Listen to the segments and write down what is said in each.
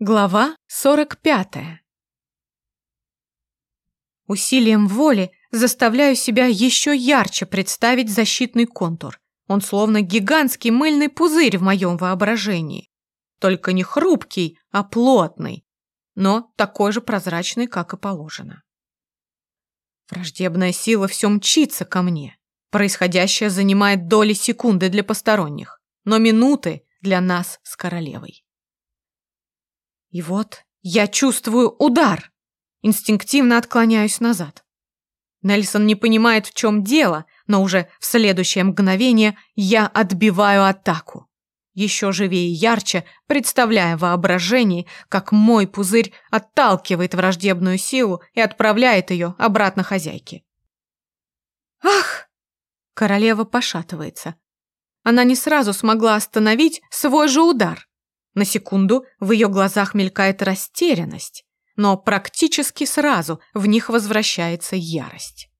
Глава 45. Усилием воли заставляю себя еще ярче представить защитный контур. Он словно гигантский мыльный пузырь в моем воображении. Только не хрупкий, а плотный, но такой же прозрачный, как и положено. Враждебная сила все мчится ко мне. Происходящее занимает доли секунды для посторонних, но минуты для нас с королевой. И вот я чувствую удар. Инстинктивно отклоняюсь назад. Нельсон не понимает, в чем дело, но уже в следующее мгновение я отбиваю атаку. Еще живее и ярче, представляя воображение, как мой пузырь отталкивает враждебную силу и отправляет ее обратно хозяйке. «Ах!» Королева пошатывается. Она не сразу смогла остановить свой же удар. На секунду в ее глазах мелькает растерянность, но практически сразу в них возвращается ярость.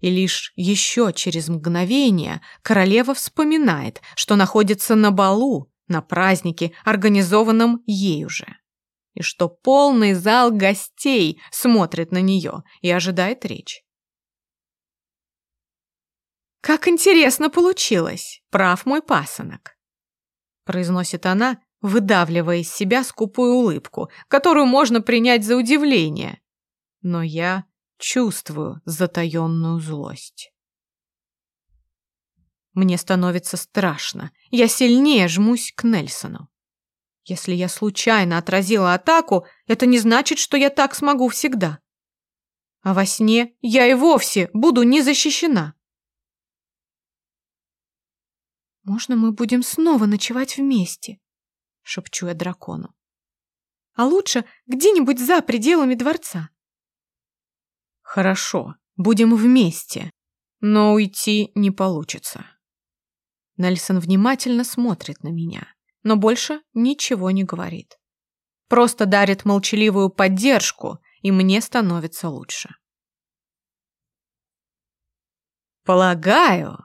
И лишь еще через мгновение королева вспоминает, что находится на балу, на празднике, организованном ею же. И что полный зал гостей смотрит на нее и ожидает речь. «Как интересно получилось, прав мой пасынок произносит она, выдавливая из себя скупую улыбку, которую можно принять за удивление. Но я чувствую затаенную злость. Мне становится страшно. Я сильнее жмусь к Нельсону. Если я случайно отразила атаку, это не значит, что я так смогу всегда. А во сне я и вовсе буду не защищена. «Можно мы будем снова ночевать вместе?» — шепчу я дракону. «А лучше где-нибудь за пределами дворца». «Хорошо, будем вместе, но уйти не получится». Нельсон внимательно смотрит на меня, но больше ничего не говорит. Просто дарит молчаливую поддержку, и мне становится лучше. «Полагаю,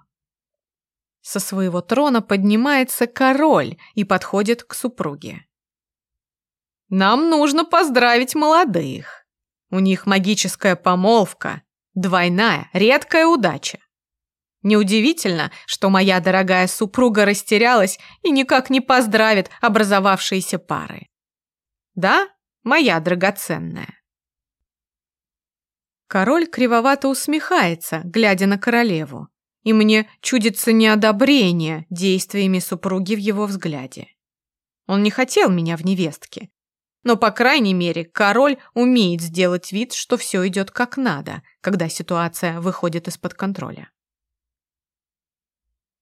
со своего трона поднимается король и подходит к супруге. «Нам нужно поздравить молодых. У них магическая помолвка, двойная, редкая удача. Неудивительно, что моя дорогая супруга растерялась и никак не поздравит образовавшиеся пары. Да, моя драгоценная. Король кривовато усмехается, глядя на королеву, и мне чудится неодобрение действиями супруги в его взгляде. Он не хотел меня в невестке. Но, по крайней мере, король умеет сделать вид, что все идет как надо, когда ситуация выходит из-под контроля.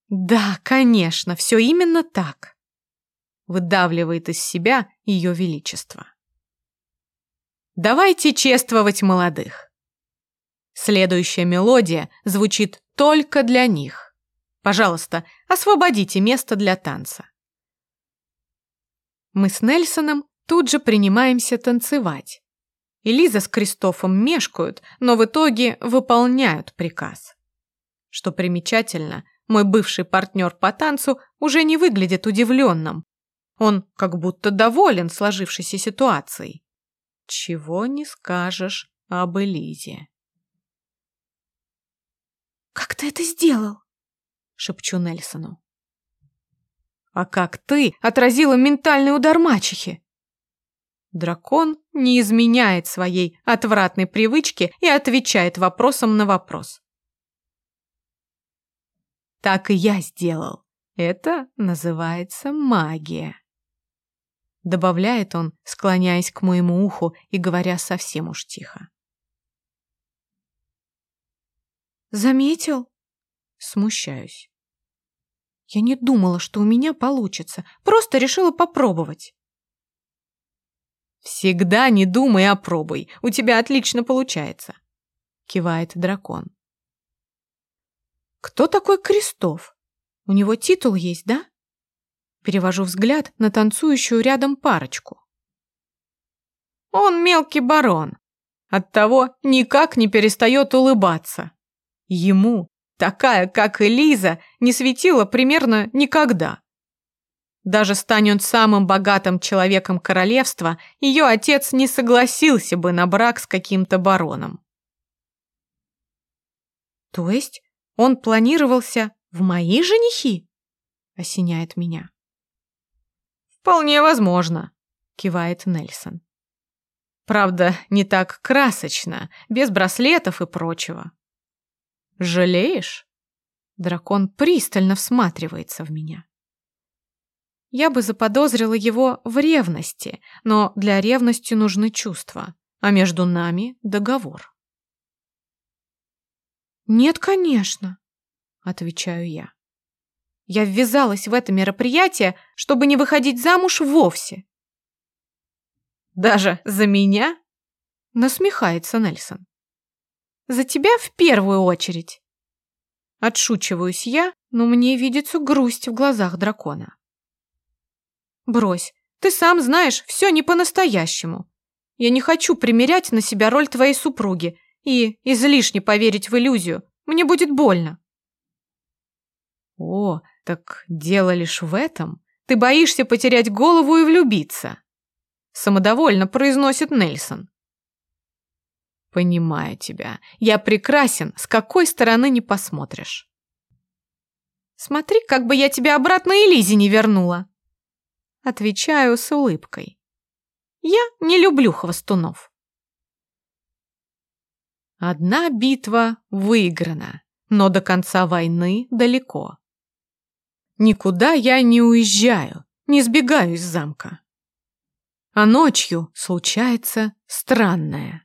«Да, конечно, все именно так», — выдавливает из себя ее величество. «Давайте чествовать молодых». Следующая мелодия звучит только для них. Пожалуйста, освободите место для танца. Мы с Нельсоном тут же принимаемся танцевать. Элиза с Кристофом мешкают, но в итоге выполняют приказ. Что примечательно, мой бывший партнер по танцу уже не выглядит удивленным. Он как будто доволен сложившейся ситуацией. Чего не скажешь об Элизе. «Как ты это сделал?» — шепчу Нельсону. «А как ты отразила ментальный удар мачехи?» Дракон не изменяет своей отвратной привычки и отвечает вопросом на вопрос. «Так и я сделал. Это называется магия». Добавляет он, склоняясь к моему уху и говоря совсем уж тихо. Заметил? Смущаюсь. Я не думала, что у меня получится. Просто решила попробовать. Всегда не думай, а пробуй. У тебя отлично получается. Кивает дракон. Кто такой Крестов? У него титул есть, да? Перевожу взгляд на танцующую рядом парочку. Он мелкий барон. Оттого никак не перестает улыбаться. Ему такая, как Элиза, не светила примерно никогда. Даже стань он самым богатым человеком королевства, ее отец не согласился бы на брак с каким-то бароном. То есть он планировался в мои женихи? Осеняет меня. Вполне возможно, кивает Нельсон. Правда, не так красочно, без браслетов и прочего. Жалеешь? Дракон пристально всматривается в меня. Я бы заподозрила его в ревности, но для ревности нужны чувства, а между нами договор. «Нет, конечно», — отвечаю я. Я ввязалась в это мероприятие, чтобы не выходить замуж вовсе. «Даже за меня?» — насмехается Нельсон. «За тебя в первую очередь». Отшучиваюсь я, но мне видится грусть в глазах дракона. «Брось, ты сам знаешь, все не по-настоящему. Я не хочу примерять на себя роль твоей супруги и излишне поверить в иллюзию. Мне будет больно». «О, так дело лишь в этом? Ты боишься потерять голову и влюбиться?» Самодовольно произносит Нельсон. Понимаю тебя. Я прекрасен, с какой стороны не посмотришь. Смотри, как бы я тебя обратно Элизе не вернула. Отвечаю с улыбкой. Я не люблю хвостунов. Одна битва выиграна, но до конца войны далеко. Никуда я не уезжаю, не сбегаю из замка. А ночью случается странное.